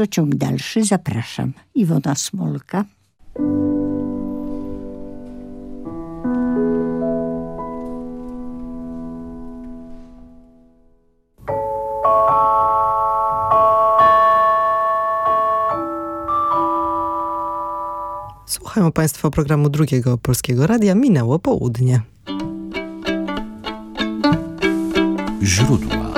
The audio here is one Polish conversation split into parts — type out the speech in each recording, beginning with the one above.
jutro ciąg dalszy. Zapraszam. Iwona Smolka. Słuchają Państwo programu Drugiego Polskiego Radia. Minęło południe. Źródła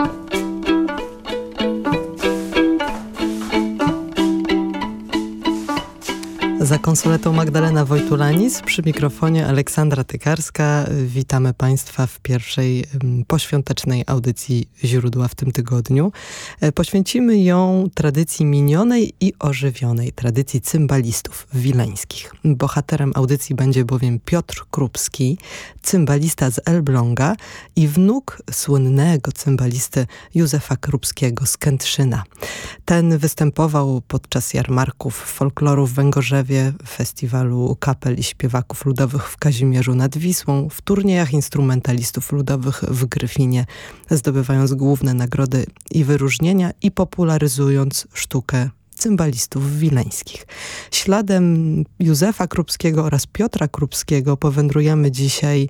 Za konsuletą Magdalena Wojtulanis, przy mikrofonie Aleksandra Tykarska. Witamy Państwa w pierwszej poświątecznej audycji Źródła w tym tygodniu. E, poświęcimy ją tradycji minionej i ożywionej, tradycji cymbalistów wileńskich. Bohaterem audycji będzie bowiem Piotr Krupski, cymbalista z Elbląga i wnuk słynnego cymbalisty Józefa Krupskiego z Kętrzyna. Ten występował podczas jarmarków folkloru w Węgorzewie festiwalu kapel i śpiewaków ludowych w Kazimierzu nad Wisłą, w turniejach instrumentalistów ludowych w Gryfinie, zdobywając główne nagrody i wyróżnienia i popularyzując sztukę cymbalistów wileńskich. Śladem Józefa Krupskiego oraz Piotra Krupskiego powędrujemy dzisiaj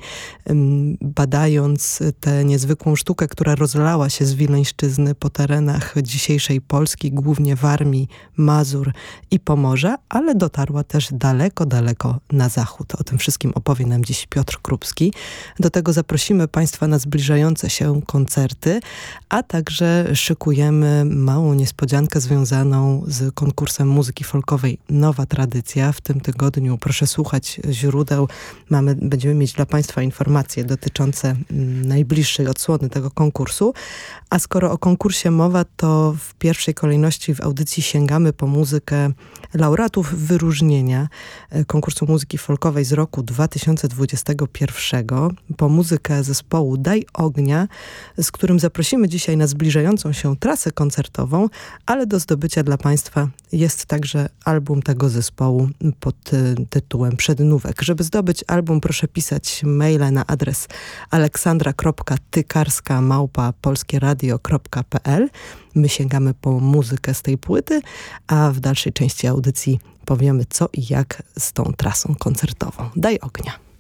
badając tę niezwykłą sztukę, która rozlała się z Wileńszczyzny po terenach dzisiejszej Polski, głównie Warmii, Mazur i Pomorza, ale dotarła też daleko, daleko na zachód. O tym wszystkim opowie nam dziś Piotr Krupski. Do tego zaprosimy Państwa na zbliżające się koncerty, a także szykujemy małą niespodziankę związaną z konkursem muzyki folkowej Nowa Tradycja. W tym tygodniu proszę słuchać źródeł. Mamy, będziemy mieć dla Państwa informacje dotyczące mm, najbliższej odsłony tego konkursu. A skoro o konkursie mowa, to w pierwszej kolejności w audycji sięgamy po muzykę laureatów wyróżnienia e, konkursu muzyki folkowej z roku 2021, po muzykę zespołu Daj Ognia, z którym zaprosimy dzisiaj na zbliżającą się trasę koncertową, ale do zdobycia dla Państwa Państwa jest także album tego zespołu pod y, tytułem Przednówek. Żeby zdobyć album proszę pisać maile na adres aleksandra.tykarska małpa polskieradio.pl My sięgamy po muzykę z tej płyty, a w dalszej części audycji powiemy co i jak z tą trasą koncertową. Daj ognia.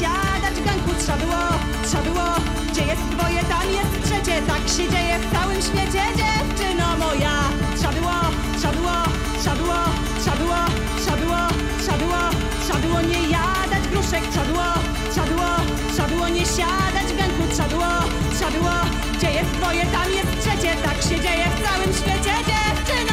Siadać w ganku Trzeba było, było, gdzie jest dwoje, tam jest trzecie Tak się dzieje w całym świecie, dziewczyno moja Trzeba było, trzeba było, trzeba było, trzeba było, było, było, było nie jadać gruszek Trzeba było, trzeba było, było nie siadać w ganku Trzeba było, było, gdzie jest dwoje, tam jest trzecie Tak się dzieje w całym świecie, dziewczyno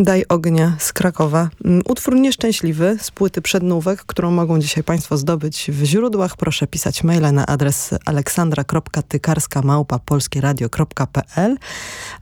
Daj ognia z Krakowa. Mm, Utwór nieszczęśliwy z płyty Przednówek, którą mogą dzisiaj Państwo zdobyć w źródłach. Proszę pisać maile na adres aleksandra.tykarska.małpa.polskieradio.pl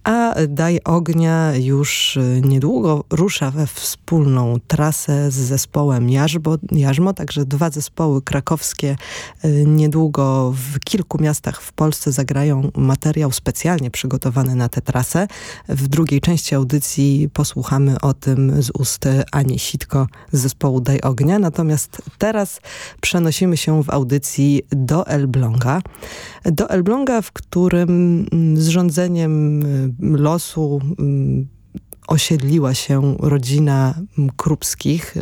A Daj ognia już y, niedługo rusza we wspólną trasę z zespołem Jarzmo, Jarzmo także dwa zespoły krakowskie y, niedługo w kilku miastach w Polsce zagrają materiał specjalnie przygotowany na tę trasę. W drugiej części audycji posłuchamy o tym z ust Ani Sitko z zespołu Daj Ognia. Natomiast teraz przenosimy się w audycji do Elbląga. Do Elbląga, w którym mm, zrządzeniem y, losu mm, osiedliła się rodzina Krupskich,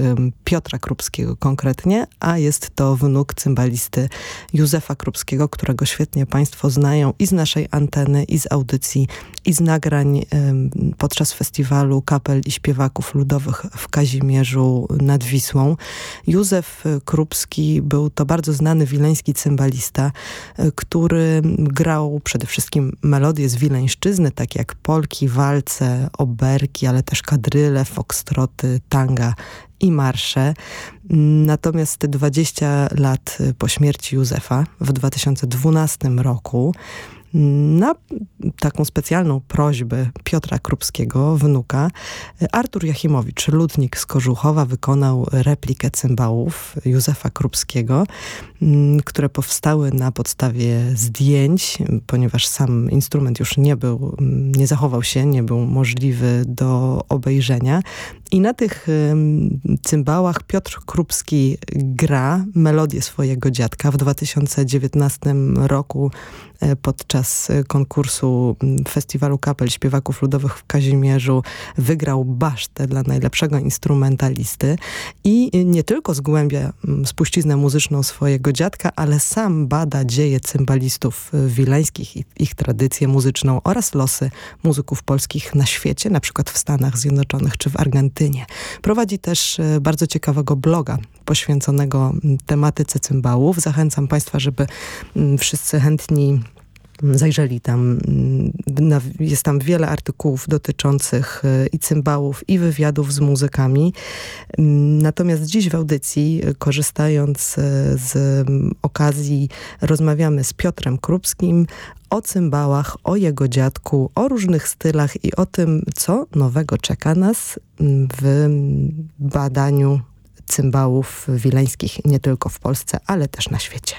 Piotra Krupskiego konkretnie, a jest to wnuk cymbalisty Józefa Krupskiego, którego świetnie Państwo znają i z naszej anteny, i z audycji, i z nagrań podczas festiwalu kapel i śpiewaków ludowych w Kazimierzu nad Wisłą. Józef Krupski był to bardzo znany wileński cymbalista, y, który grał przede wszystkim melodie z wileńszczyzny, takie jak polki, walce, ale też kadryle, foxtroty, tanga i marsze. Natomiast te 20 lat po śmierci Józefa w 2012 roku na taką specjalną prośbę Piotra Krupskiego, wnuka, Artur Jachimowicz, ludnik z Kożuchowa, wykonał replikę cymbałów Józefa Krupskiego, mm, które powstały na podstawie zdjęć, ponieważ sam instrument już nie był, mm, nie zachował się, nie był możliwy do obejrzenia. I na tych cymbałach Piotr Krupski gra melodię swojego dziadka. W 2019 roku e, podczas konkursu Festiwalu Kapel Śpiewaków Ludowych w Kazimierzu wygrał basztę dla najlepszego instrumentalisty i nie tylko zgłębia spuściznę muzyczną swojego dziadka, ale sam bada dzieje cymbalistów wileńskich, ich tradycję muzyczną oraz losy muzyków polskich na świecie, na przykład w Stanach Zjednoczonych czy w Argentynie. Prowadzi też e, bardzo ciekawego bloga poświęconego tematyce cymbałów. Zachęcam Państwa, żeby wszyscy chętni zajrzeli tam. Jest tam wiele artykułów dotyczących e, i cymbałów, i wywiadów z muzykami. Natomiast dziś w audycji, e, korzystając z okazji, rozmawiamy z Piotrem Krupskim o cymbałach, o jego dziadku, o różnych stylach i o tym, co nowego czeka nas w badaniu cymbałów wileńskich nie tylko w Polsce, ale też na świecie.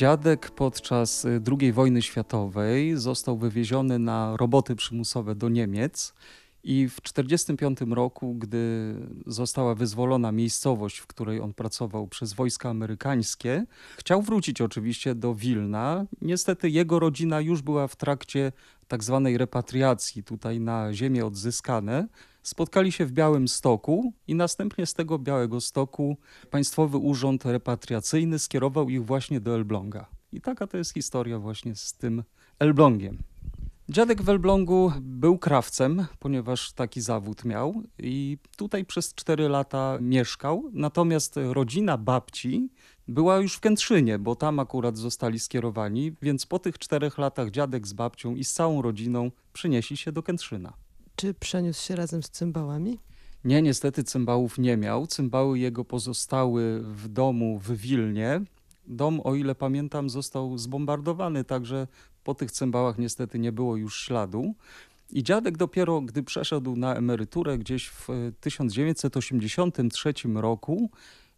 Dziadek podczas y, II wojny światowej został wywieziony na roboty przymusowe do Niemiec i w 1945 roku, gdy została wyzwolona miejscowość, w której on pracował przez wojska amerykańskie, chciał wrócić oczywiście do Wilna. Niestety jego rodzina już była w trakcie tak zwanej repatriacji tutaj na ziemię odzyskane. Spotkali się w Białym Stoku i następnie z tego Białego Stoku Państwowy Urząd Repatriacyjny skierował ich właśnie do Elbląga. I taka to jest historia właśnie z tym Elblągiem. Dziadek w Elblągu był krawcem, ponieważ taki zawód miał i tutaj przez 4 lata mieszkał. Natomiast rodzina babci była już w Kętrzynie, bo tam akurat zostali skierowani, więc po tych czterech latach dziadek z babcią i z całą rodziną przynieśli się do Kętrzyna. Czy przeniósł się razem z cymbałami? Nie, niestety cymbałów nie miał. Cymbały jego pozostały w domu w Wilnie. Dom, o ile pamiętam, został zbombardowany, także po tych cymbałach niestety nie było już śladu. I dziadek dopiero, gdy przeszedł na emeryturę gdzieś w 1983 roku,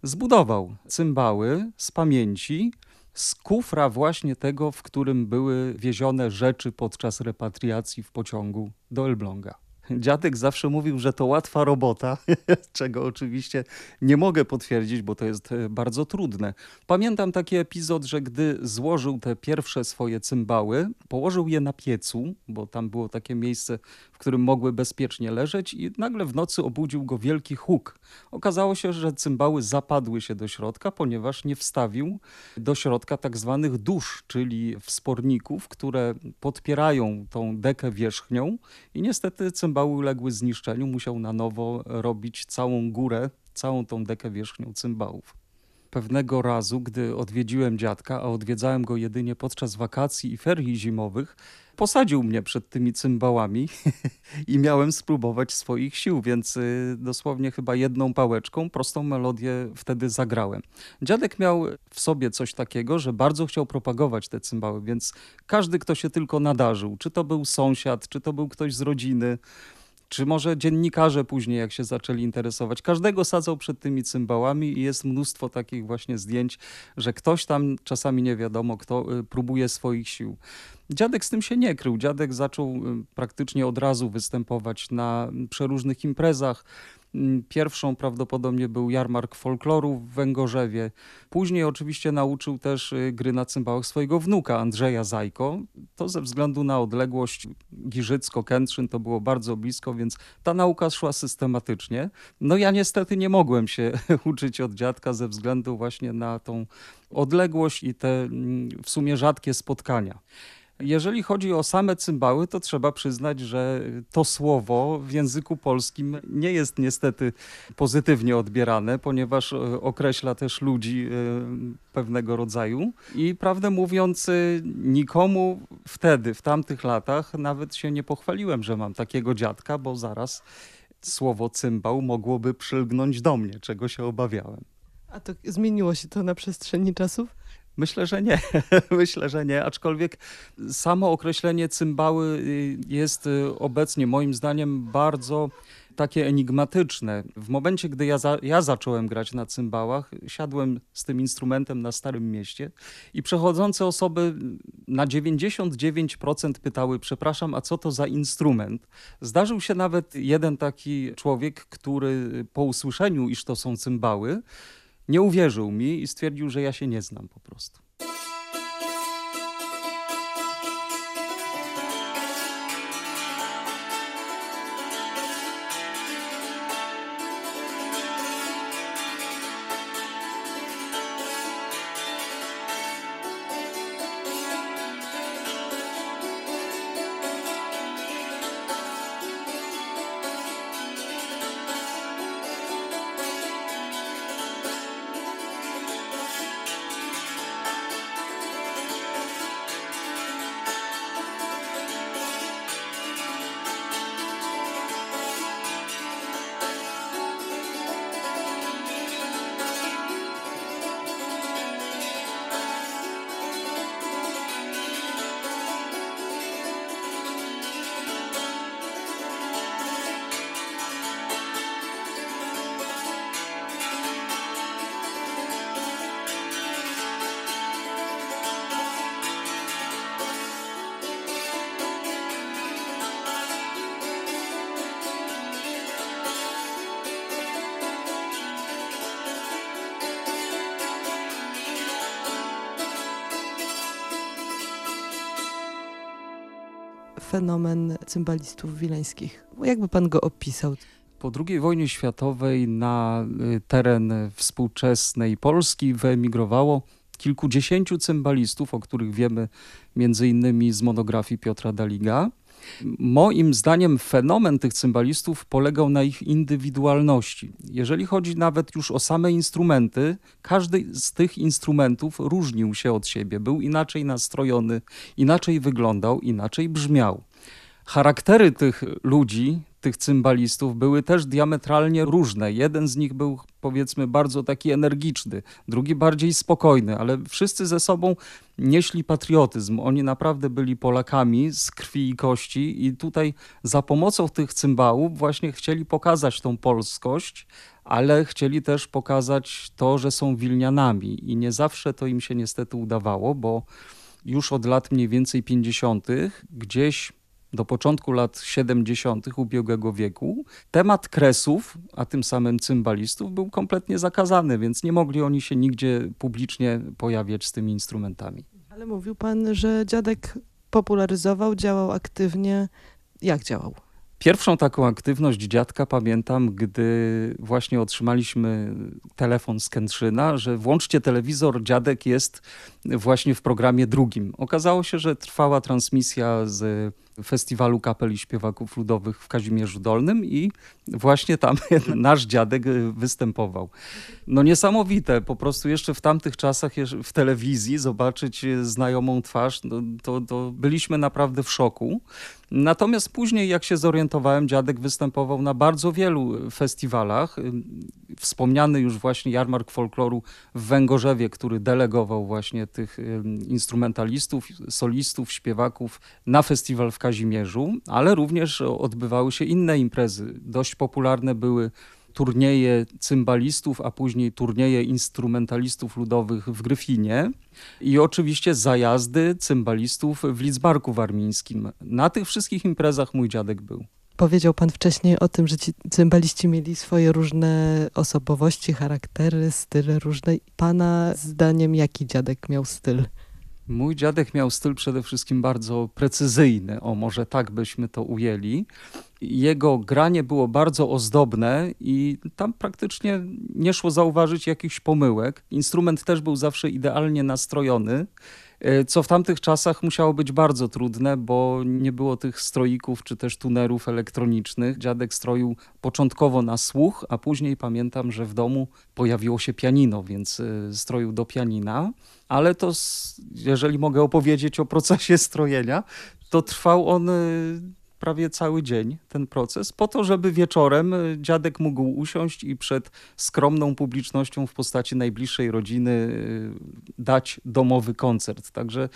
zbudował cymbały z pamięci, z kufra właśnie tego, w którym były wiezione rzeczy podczas repatriacji w pociągu do Elbląga. Dziadek zawsze mówił, że to łatwa robota, czego oczywiście nie mogę potwierdzić, bo to jest e, bardzo trudne. Pamiętam taki epizod, że gdy złożył te pierwsze swoje cymbały, położył je na piecu, bo tam było takie miejsce, w którym mogły bezpiecznie leżeć i nagle w nocy obudził go wielki huk. Okazało się, że cymbały zapadły się do środka, ponieważ nie wstawił do środka tak zwanych dusz, czyli wsporników, które podpierają tą dekę wierzchnią i niestety cymbały cymbały uległy zniszczeniu, musiał na nowo robić całą górę, całą tą dekę wierzchnią cymbałów. Pewnego razu, gdy odwiedziłem dziadka, a odwiedzałem go jedynie podczas wakacji i ferii zimowych, posadził mnie przed tymi cymbałami i miałem spróbować swoich sił, więc y, dosłownie chyba jedną pałeczką prostą melodię wtedy zagrałem. Dziadek miał w sobie coś takiego, że bardzo chciał propagować te cymbały, więc każdy, kto się tylko nadarzył, czy to był sąsiad, czy to był ktoś z rodziny, czy może dziennikarze później, jak się zaczęli interesować. Każdego sadzał przed tymi cymbałami i jest mnóstwo takich właśnie zdjęć, że ktoś tam, czasami nie wiadomo kto, y, próbuje swoich sił. Dziadek z tym się nie krył. Dziadek zaczął y, praktycznie od razu występować na przeróżnych imprezach. Mm, pierwszą prawdopodobnie był jarmark folkloru w Węgorzewie. Później oczywiście nauczył też y, gry na cymbałach swojego wnuka Andrzeja Zajko. To ze względu na odległość Giżycko-Kętrzyn to było bardzo blisko, więc ta nauka szła systematycznie. No ja niestety nie mogłem się uczyć od dziadka ze względu właśnie na tą odległość i te mm, w sumie rzadkie spotkania. Jeżeli chodzi o same cymbały, to trzeba przyznać, że to słowo w języku polskim nie jest niestety pozytywnie odbierane, ponieważ e, określa też ludzi e, pewnego rodzaju. I prawdę mówiąc, e, nikomu wtedy, w tamtych latach, nawet się nie pochwaliłem, że mam takiego dziadka, bo zaraz słowo cymbał mogłoby przylgnąć do mnie, czego się obawiałem. A to zmieniło się to na przestrzeni czasów? Myślę, że nie. Myślę, że nie. Aczkolwiek samo określenie cymbały y, jest y, obecnie moim zdaniem bardzo takie enigmatyczne. W momencie, gdy ja, za, ja zacząłem grać na cymbałach, siadłem z tym instrumentem na Starym Mieście i przechodzące osoby na 99% pytały, przepraszam, a co to za instrument? Zdarzył się nawet jeden taki człowiek, który po usłyszeniu, iż to są cymbały, nie uwierzył mi i stwierdził, że ja się nie znam po prostu. Fenomen cymbalistów wileńskich? Jakby pan go opisał? Po II wojnie światowej na y, teren współczesnej Polski wyemigrowało kilkudziesięciu cymbalistów, o których wiemy między innymi z monografii Piotra Daliga. Moim zdaniem fenomen tych cymbalistów polegał na ich indywidualności. Jeżeli chodzi nawet już o same instrumenty, każdy z tych instrumentów różnił się od siebie, był inaczej nastrojony, inaczej wyglądał, inaczej brzmiał. Charaktery tych ludzi, tych cymbalistów były też diametralnie różne. Jeden z nich był powiedzmy bardzo taki energiczny, drugi bardziej spokojny, ale wszyscy ze sobą nieśli patriotyzm. Oni naprawdę byli Polakami z krwi i kości i tutaj za pomocą tych cymbałów właśnie chcieli pokazać tą polskość, ale chcieli też pokazać to, że są Wilnianami i nie zawsze to im się niestety udawało, bo już od lat mniej więcej 50. gdzieś do początku lat 70. ubiegłego wieku, temat kresów, a tym samym cymbalistów, był kompletnie zakazany, więc nie mogli oni się nigdzie publicznie pojawiać z tymi instrumentami. Ale mówił pan, że dziadek popularyzował, działał aktywnie. Jak działał? Pierwszą taką aktywność dziadka pamiętam, gdy właśnie otrzymaliśmy telefon z Kętrzyna, że włączcie telewizor, dziadek jest właśnie w programie drugim. Okazało się, że trwała transmisja z Festiwalu Kapel i Śpiewaków Ludowych w Kazimierzu Dolnym i właśnie tam nasz dziadek występował. No niesamowite, po prostu jeszcze w tamtych czasach w telewizji zobaczyć znajomą twarz, no, to, to byliśmy naprawdę w szoku. Natomiast później, jak się zorientowałem, dziadek występował na bardzo wielu festiwalach. Wspomniany już właśnie jarmark folkloru w Węgorzewie, który delegował właśnie tych instrumentalistów, solistów, śpiewaków na festiwal w Kazimierzu, ale również odbywały się inne imprezy. Dość popularne były turnieje cymbalistów, a później turnieje instrumentalistów ludowych w Gryfinie i oczywiście zajazdy cymbalistów w Lidzbarku Warmińskim. Na tych wszystkich imprezach mój dziadek był. Powiedział pan wcześniej o tym, że ci cymbaliści mieli swoje różne osobowości, charaktery, style różne. Pana zdaniem jaki dziadek miał styl? Mój dziadek miał styl przede wszystkim bardzo precyzyjny, o może tak byśmy to ujęli. Jego granie było bardzo ozdobne i tam praktycznie nie szło zauważyć jakichś pomyłek. Instrument też był zawsze idealnie nastrojony. E, co w tamtych czasach musiało być bardzo trudne, bo nie było tych stroików czy też tunerów elektronicznych. Dziadek stroił początkowo na słuch, a później pamiętam, że w domu pojawiło się pianino, więc e, stroił do pianina. Ale to, jeżeli mogę opowiedzieć o procesie strojenia, to trwał on e, prawie cały dzień ten proces, po to, żeby wieczorem y, dziadek mógł usiąść i przed skromną publicznością w postaci najbliższej rodziny y, dać domowy koncert. Także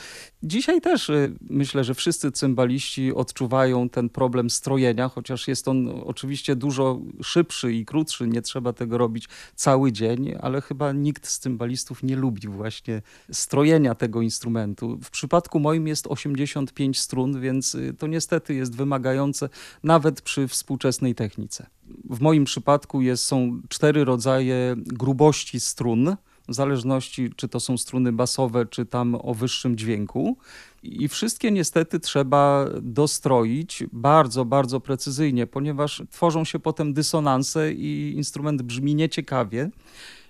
dzisiaj też y, myślę, że wszyscy cymbaliści odczuwają ten problem strojenia, chociaż jest on oczywiście dużo szybszy i krótszy, nie trzeba tego robić cały dzień, ale chyba nikt z cymbalistów nie lubi właśnie strojenia tego instrumentu. W przypadku moim jest 85 strun, więc to niestety jest wymagane wymagające nawet przy współczesnej technice. W moim przypadku jest, są cztery rodzaje grubości strun, w zależności czy to są struny basowe, czy tam o wyższym dźwięku. I wszystkie niestety trzeba dostroić bardzo, bardzo precyzyjnie, ponieważ tworzą się potem dysonanse i instrument brzmi nieciekawie.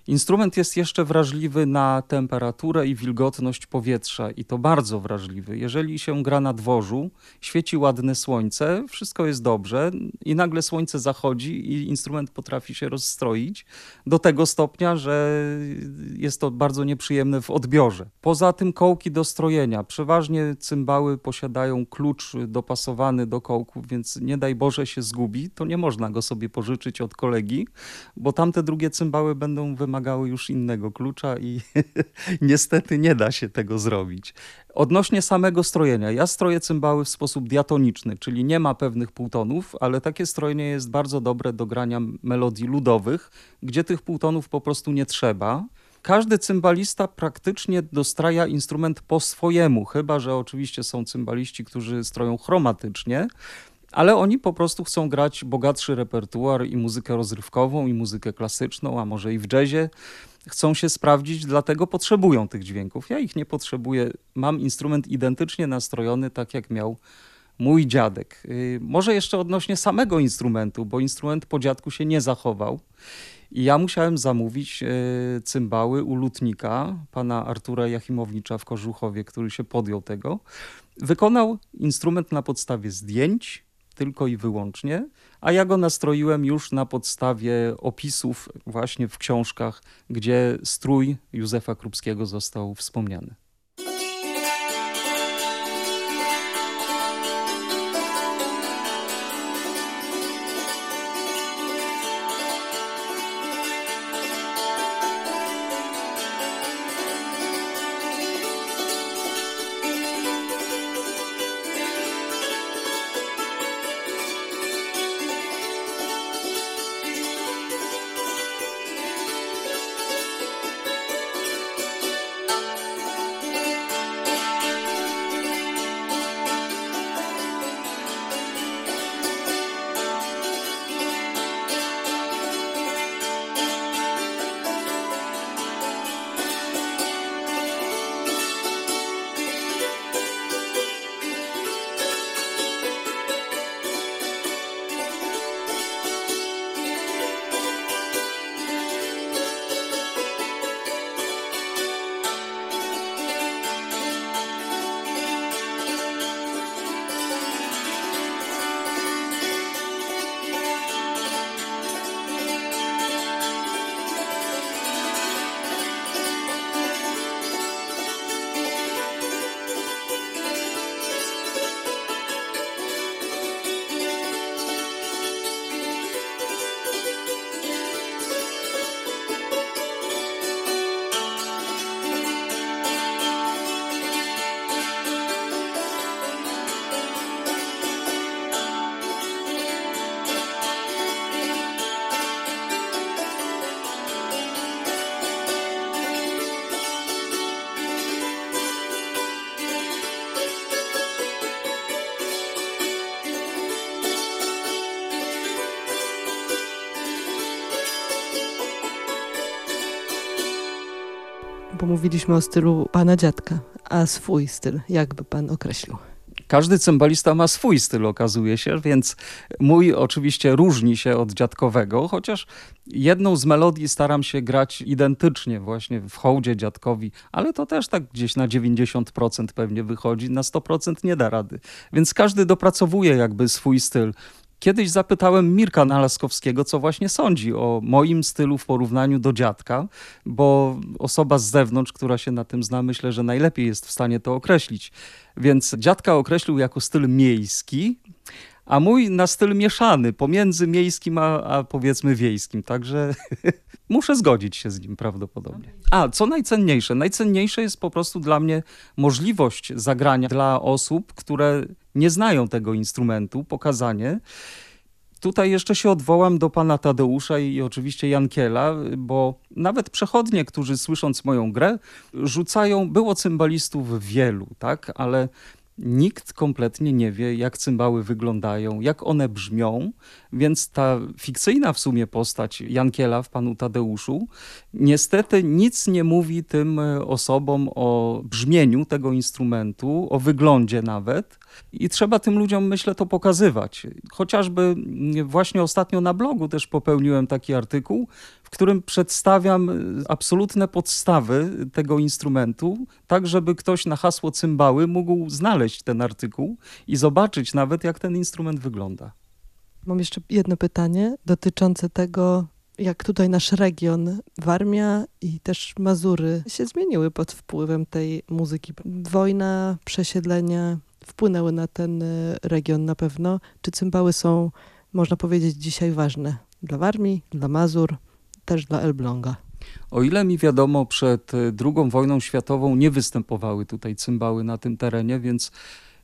Instrument jest jeszcze wrażliwy na temperaturę i wilgotność powietrza i to bardzo wrażliwy. Jeżeli się gra na dworzu, świeci ładne słońce, wszystko jest dobrze i nagle słońce zachodzi i instrument potrafi się rozstroić do tego stopnia, że jest to bardzo nieprzyjemne w odbiorze. Poza tym kołki do strojenia. Przeważnie cymbały posiadają klucz dopasowany do kołków, więc nie daj Boże się zgubi, to nie można go sobie pożyczyć od kolegi, bo tamte drugie cymbały będą wymagać wymagały już innego klucza i niestety nie da się tego zrobić. Odnośnie samego strojenia, ja stroję cymbały w sposób diatoniczny, czyli nie ma pewnych półtonów, ale takie strojenie jest bardzo dobre do grania melodii ludowych, gdzie tych półtonów po prostu nie trzeba. Każdy cymbalista praktycznie dostraja instrument po swojemu, chyba że oczywiście są cymbaliści, którzy stroją chromatycznie, ale oni po prostu chcą grać bogatszy repertuar i muzykę rozrywkową, i muzykę klasyczną, a może i w jazzie. Chcą się sprawdzić, dlatego potrzebują tych dźwięków. Ja ich nie potrzebuję. Mam instrument identycznie nastrojony, tak jak miał mój dziadek. Y, może jeszcze odnośnie samego instrumentu, bo instrument po dziadku się nie zachował. I ja musiałem zamówić y, cymbały u lutnika, pana Artura Jachimowicza w Kożuchowie, który się podjął tego. Wykonał instrument na podstawie zdjęć, tylko i wyłącznie, a ja go nastroiłem już na podstawie opisów właśnie w książkach, gdzie strój Józefa Krupskiego został wspomniany. Mówiliśmy o stylu pana dziadka, a swój styl, jakby pan określił? Każdy cymbalista ma swój styl, okazuje się, więc mój oczywiście różni się od dziadkowego, chociaż jedną z melodii staram się grać identycznie właśnie w hołdzie dziadkowi, ale to też tak gdzieś na 90% pewnie wychodzi, na 100% nie da rady. Więc każdy dopracowuje jakby swój styl. Kiedyś zapytałem Mirka Nalaskowskiego, co właśnie sądzi o moim stylu w porównaniu do dziadka, bo osoba z zewnątrz, która się na tym zna, myślę, że najlepiej jest w stanie to określić. Więc dziadka określił jako styl miejski, a mój na styl mieszany, pomiędzy miejskim a, a powiedzmy wiejskim. Także muszę zgodzić się z nim prawdopodobnie. A co najcenniejsze? Najcenniejsze jest po prostu dla mnie możliwość zagrania dla osób, które nie znają tego instrumentu, pokazanie. Tutaj jeszcze się odwołam do pana Tadeusza i oczywiście Jankiela, bo nawet przechodnie, którzy słysząc moją grę, rzucają, było cymbalistów wielu, tak, ale nikt kompletnie nie wie, jak cymbały wyglądają, jak one brzmią, więc ta fikcyjna w sumie postać Jankiela w panu Tadeuszu niestety nic nie mówi tym e, osobom o brzmieniu tego instrumentu, o wyglądzie nawet. I trzeba tym ludziom, myślę, to pokazywać. Chociażby mm, właśnie ostatnio na blogu też popełniłem taki artykuł, w którym przedstawiam y, absolutne podstawy tego instrumentu, tak żeby ktoś na hasło cymbały mógł znaleźć ten artykuł i zobaczyć nawet, jak ten instrument wygląda. Mam jeszcze jedno pytanie dotyczące tego, jak tutaj nasz region, Warmia i też Mazury się zmieniły pod wpływem tej muzyki. Wojna, przesiedlenia wpłynęły na ten y, region na pewno. Czy cymbały są, można powiedzieć, dzisiaj ważne dla Warmii, dla Mazur? też dla Elbląga. O ile mi wiadomo, przed II wojną światową nie występowały tutaj cymbały na tym terenie, więc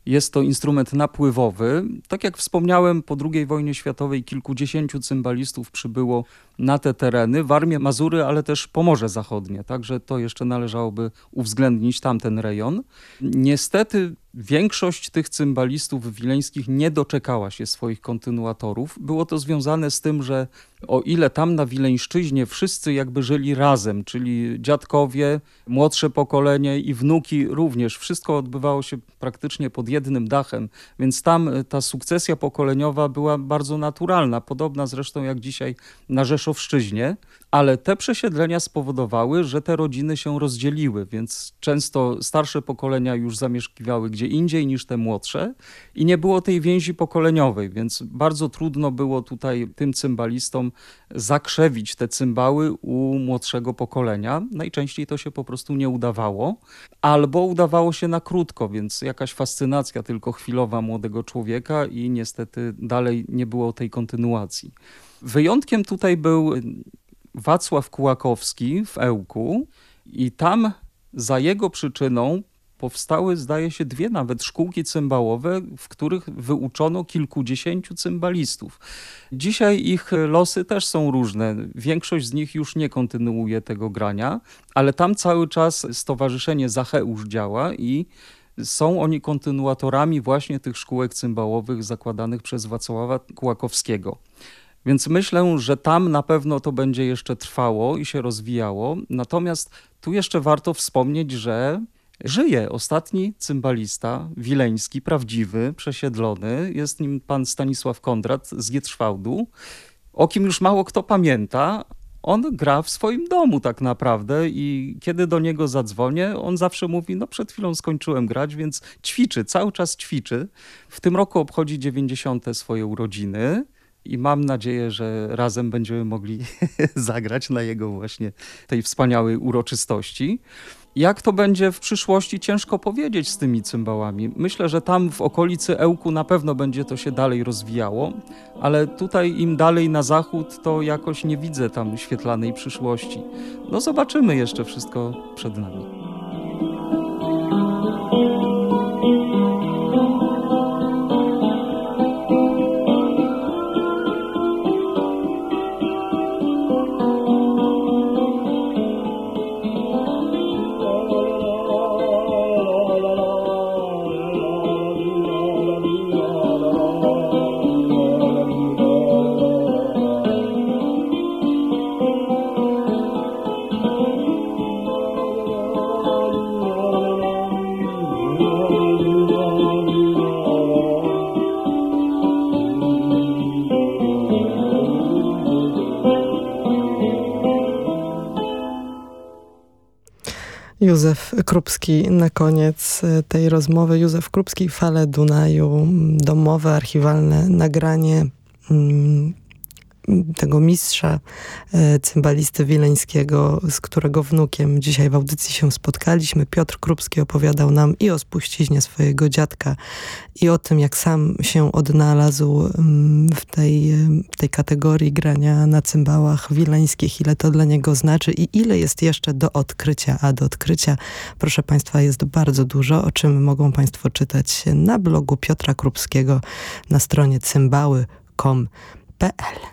jest to instrument napływowy. Tak jak wspomniałem, po II wojnie światowej kilkudziesięciu cymbalistów przybyło na te tereny, Warmię, Mazury, ale też Pomorze Zachodnie, także to jeszcze należałoby uwzględnić tamten rejon. Niestety Większość tych cymbalistów wileńskich nie doczekała się swoich kontynuatorów. Było to związane z tym, że o ile tam na Wileńszczyźnie wszyscy jakby żyli razem, czyli dziadkowie, młodsze pokolenie i wnuki również, wszystko odbywało się praktycznie pod jednym dachem, więc tam ta sukcesja pokoleniowa była bardzo naturalna, podobna zresztą jak dzisiaj na Rzeszowszczyźnie, ale te przesiedlenia spowodowały, że te rodziny się rozdzieliły, więc często starsze pokolenia już zamieszkiwały gdzie indziej niż te młodsze i nie było tej więzi pokoleniowej, więc bardzo trudno było tutaj tym cymbalistom zakrzewić te cymbały u młodszego pokolenia. Najczęściej to się po prostu nie udawało, albo udawało się na krótko, więc jakaś fascynacja tylko chwilowa młodego człowieka i niestety dalej nie było tej kontynuacji. Wyjątkiem tutaj był Wacław Kułakowski w Ełku i tam za jego przyczyną powstały, zdaje się, dwie nawet szkółki cymbałowe, w których wyuczono kilkudziesięciu cymbalistów. Dzisiaj ich losy też są różne. Większość z nich już nie kontynuuje tego grania, ale tam cały czas Stowarzyszenie Zacheusz działa i są oni kontynuatorami właśnie tych szkółek cymbałowych zakładanych przez Wacława Kułakowskiego. Więc myślę, że tam na pewno to będzie jeszcze trwało i się rozwijało. Natomiast tu jeszcze warto wspomnieć, że żyje ostatni cymbalista wileński, prawdziwy, przesiedlony. Jest nim pan Stanisław Kondrat z Gietrzwałdu, o kim już mało kto pamięta. On gra w swoim domu tak naprawdę i kiedy do niego zadzwonię, on zawsze mówi, no przed chwilą skończyłem grać, więc ćwiczy, cały czas ćwiczy. W tym roku obchodzi 90. swoje urodziny i mam nadzieję, że razem będziemy mogli zagrać na jego właśnie tej wspaniałej uroczystości. Jak to będzie w przyszłości, ciężko powiedzieć z tymi cymbałami. Myślę, że tam w okolicy Ełku na pewno będzie to się dalej rozwijało, ale tutaj im dalej na zachód, to jakoś nie widzę tam świetlanej przyszłości. No zobaczymy jeszcze wszystko przed nami. Józef Krupski na koniec e, tej rozmowy. Józef Krupski, Fale Dunaju, domowe, archiwalne nagranie mm, tego mistrza e, cymbalisty wileńskiego, z którego wnukiem dzisiaj w audycji się spotkaliśmy. Piotr Krupski opowiadał nam i o spuściźnie swojego dziadka i o tym, jak sam się odnalazł mm, w tej, e, tej kategorii grania na cymbałach wileńskich, ile to dla niego znaczy i ile jest jeszcze do odkrycia, a do odkrycia, proszę Państwa, jest bardzo dużo, o czym mogą Państwo czytać na blogu Piotra Krupskiego na stronie cymbały.com.pl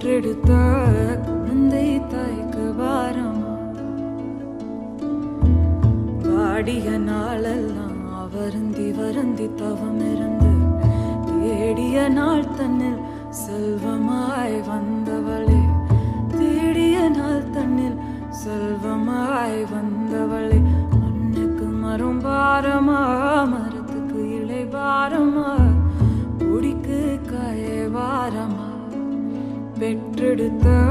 பெற்றெடுத்த தந்தை தாய்க்கு பாரமா? பாடிய நாளெல்லாம் வருந்தி வருந்தி தவம் இருந்து தேடிய நாள் தன்னில் செல்வமாய் வந்தவளே. தேடிய நாள் தன்னில் செல்வமாய் வந்தவளே. மண்ணுக்கு மரம் பாரமா மரத்துக்கு இலை பாரமா at them.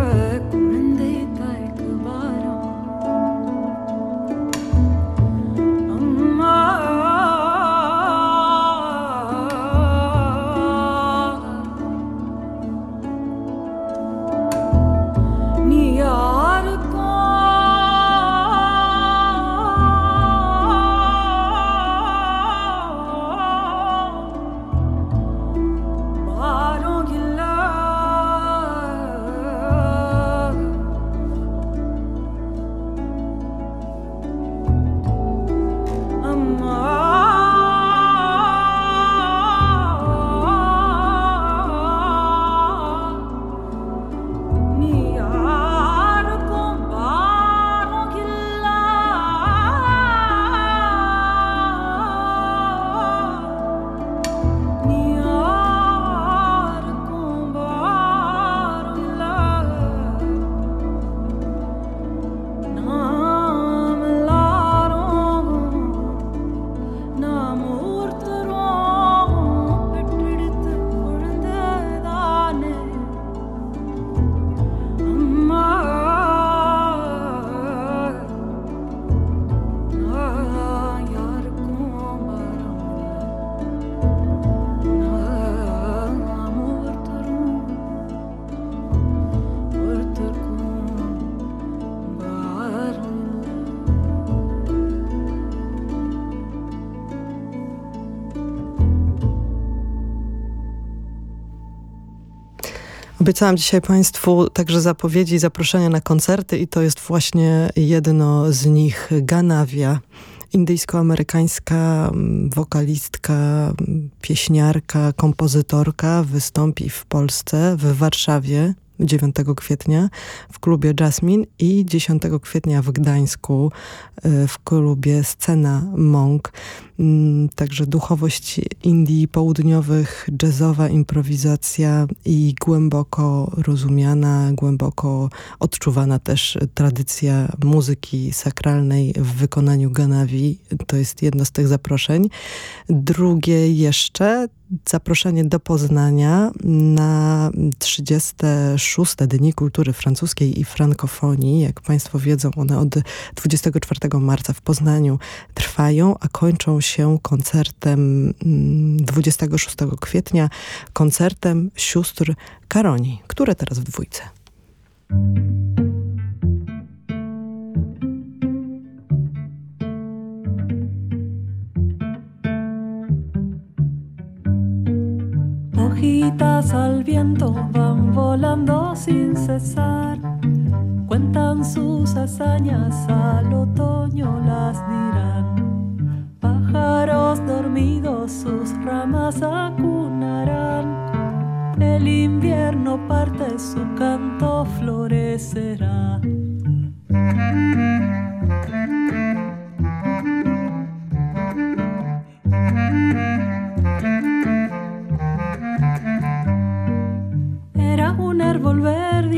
Obiecałam dzisiaj Państwu także zapowiedzi i zaproszenia na koncerty i to jest właśnie jedno z nich. Ganavia, indyjsko-amerykańska mm, wokalistka, mm, pieśniarka, kompozytorka wystąpi w Polsce, w Warszawie 9 kwietnia w klubie Jasmine i 10 kwietnia w Gdańsku y, w klubie Scena Monk. Mm, Także duchowość Indii południowych, jazzowa improwizacja i głęboko rozumiana, głęboko odczuwana też tradycja muzyki sakralnej w wykonaniu Ganawi. To jest jedno z tych zaproszeń. Drugie jeszcze zaproszenie do Poznania na 36. Dni Kultury Francuskiej i Frankofonii. Jak Państwo wiedzą, one od 24 marca w Poznaniu trwają, a kończą się koncertem mm, 26 kwietnia, koncertem sióstr Karoni, które teraz w dwójce. Hojitas al viento van volando sin cesar. Cuentan sus hazañas, al otoño las dirán. Pájaros dormidos sus ramas acunarán. El invierno parte, su canto florecerá.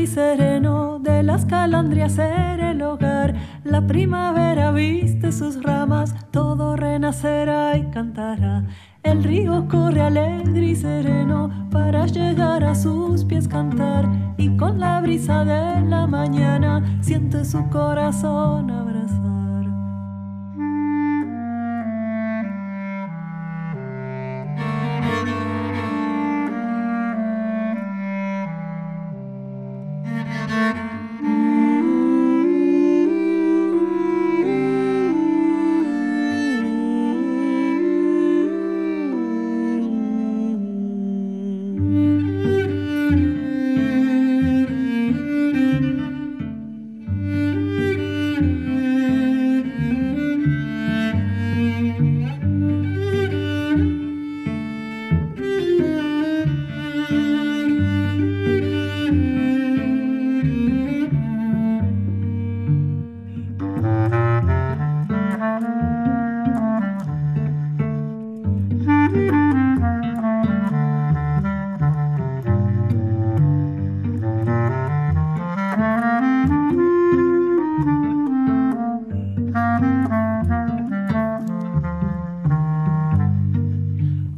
Y sereno, de las calandrias era el hogar. La primavera viste sus ramas, todo renacerá y cantará. El río corre alegre y sereno para llegar a sus pies cantar. Y con la brisa de la mañana siente su corazón abrazar.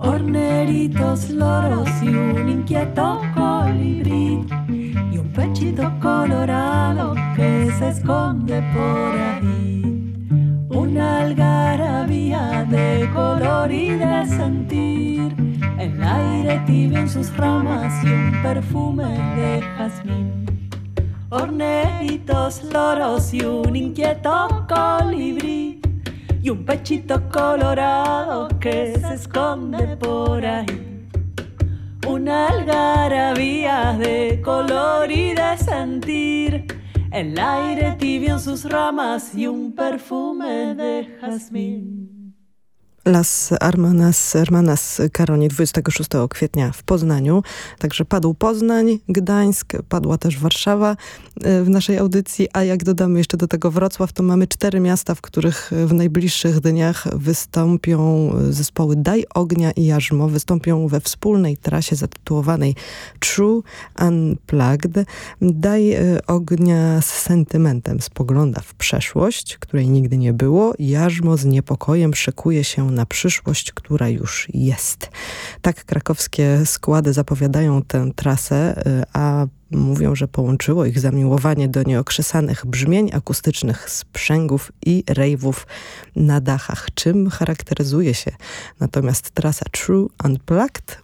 Horneritos, loros y un inquieto colibrí y un pechito colorado que se esconde por ahí. Una algarabía de color y de sentir, el aire tibio en sus ramas y un perfume de jazmín. Horneritos, loros y un inquieto colibrí y un pechito colorado que se esconde por ahí. Una algarabía de color y de sentir, el aire tibio en sus ramas y un perfume de jazmín. Las Armanas, Hermanas Karoni 26 kwietnia w Poznaniu. Także padł Poznań, Gdańsk, padła też Warszawa e, w naszej audycji, a jak dodamy jeszcze do tego Wrocław, to mamy cztery miasta, w których w najbliższych dniach wystąpią zespoły Daj Ognia i Jarzmo. Wystąpią we wspólnej trasie zatytułowanej True Unplugged. Daj e, Ognia z sentymentem spogląda w przeszłość, której nigdy nie było. Jarzmo z niepokojem szykuje się na przyszłość, która już jest. Tak krakowskie składy zapowiadają tę trasę, y, a mówią, że połączyło ich zamiłowanie do nieokrzesanych brzmień akustycznych sprzęgów i rejwów na dachach. Czym charakteryzuje się natomiast trasa True Unplugged?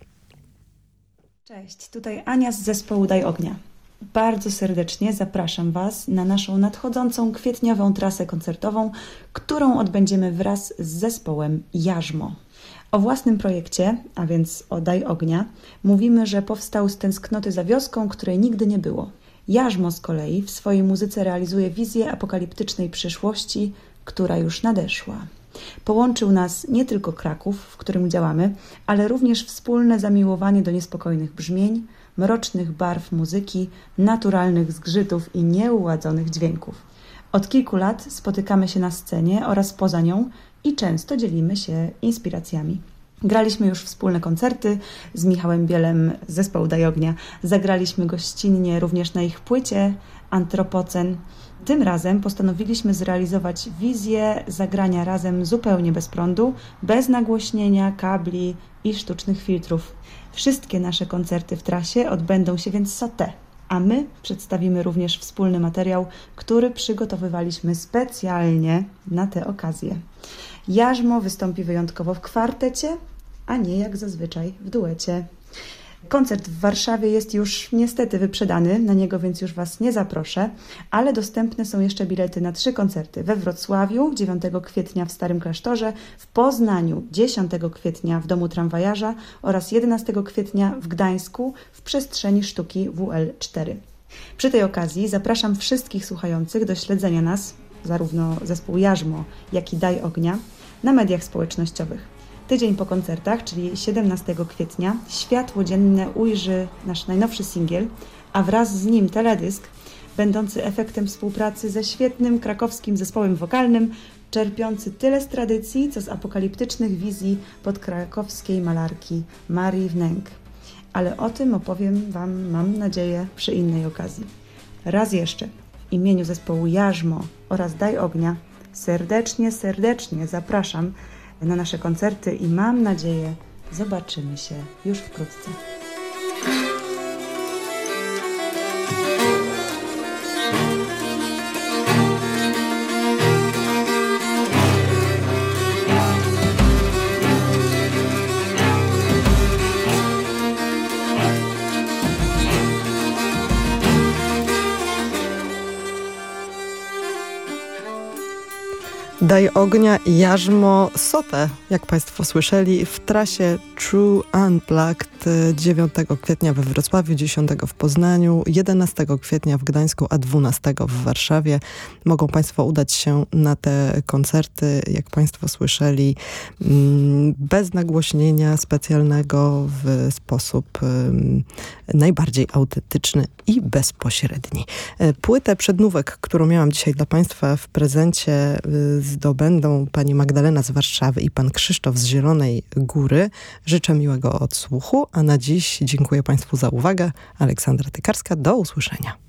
Cześć, tutaj Ania z zespołu Daj Ognia. Bardzo serdecznie zapraszam Was na naszą nadchodzącą kwietniową trasę koncertową, którą odbędziemy wraz z zespołem Jarzmo. O własnym projekcie, a więc o Daj Ognia, mówimy, że powstał z tęsknoty za wioską, której nigdy nie było. Jarzmo z kolei w swojej muzyce realizuje wizję apokaliptycznej przyszłości, która już nadeszła. Połączył nas nie tylko Kraków, w którym działamy, ale również wspólne zamiłowanie do niespokojnych brzmień, mrocznych barw muzyki, naturalnych zgrzytów i nieuładzonych dźwięków. Od kilku lat spotykamy się na scenie oraz poza nią i często dzielimy się inspiracjami. Graliśmy już wspólne koncerty z Michałem Bielem z zespołu Dajognia. Zagraliśmy gościnnie również na ich płycie Antropocen. Tym razem postanowiliśmy zrealizować wizję zagrania razem zupełnie bez prądu, bez nagłośnienia, kabli i sztucznych filtrów. Wszystkie nasze koncerty w trasie odbędą się więc saté, a my przedstawimy również wspólny materiał, który przygotowywaliśmy specjalnie na tę okazję. Jarzmo wystąpi wyjątkowo w kwartecie, a nie jak zazwyczaj w duecie. Koncert w Warszawie jest już niestety wyprzedany, na niego więc już Was nie zaproszę, ale dostępne są jeszcze bilety na trzy koncerty we Wrocławiu 9 kwietnia w Starym Klasztorze, w Poznaniu 10 kwietnia w Domu Tramwajarza oraz 11 kwietnia w Gdańsku w przestrzeni sztuki WL4. Przy tej okazji zapraszam wszystkich słuchających do śledzenia nas, zarówno zespół Jarzmo, jak i Daj Ognia, na mediach społecznościowych. Tydzień po koncertach, czyli 17 kwietnia, światło dzienne ujrzy nasz najnowszy singiel, a wraz z nim teledysk, będący efektem współpracy ze świetnym krakowskim zespołem wokalnym, czerpiący tyle z tradycji, co z apokaliptycznych wizji podkrakowskiej malarki Marii Wnęk. Ale o tym opowiem Wam, mam nadzieję, przy innej okazji. Raz jeszcze w imieniu zespołu Jarzmo oraz Daj Ognia serdecznie, serdecznie zapraszam na nasze koncerty i mam nadzieję, zobaczymy się już wkrótce. Daj ognia jarzmo sotę, jak Państwo słyszeli, w trasie True Unplugged 9 kwietnia we Wrocławiu, 10 w Poznaniu, 11 kwietnia w Gdańsku, a 12 w Warszawie. Mogą Państwo udać się na te koncerty, jak Państwo słyszeli, mm, bez nagłośnienia specjalnego, w sposób najbardziej autentyczny i bezpośredni. Płytę przednówek, którą miałam dzisiaj dla Państwa w prezencie y, zdobędą pani Magdalena z Warszawy i pan Krzysztof z Zielonej Góry. Życzę miłego odsłuchu, a na dziś dziękuję Państwu za uwagę. Aleksandra Tykarska, do usłyszenia.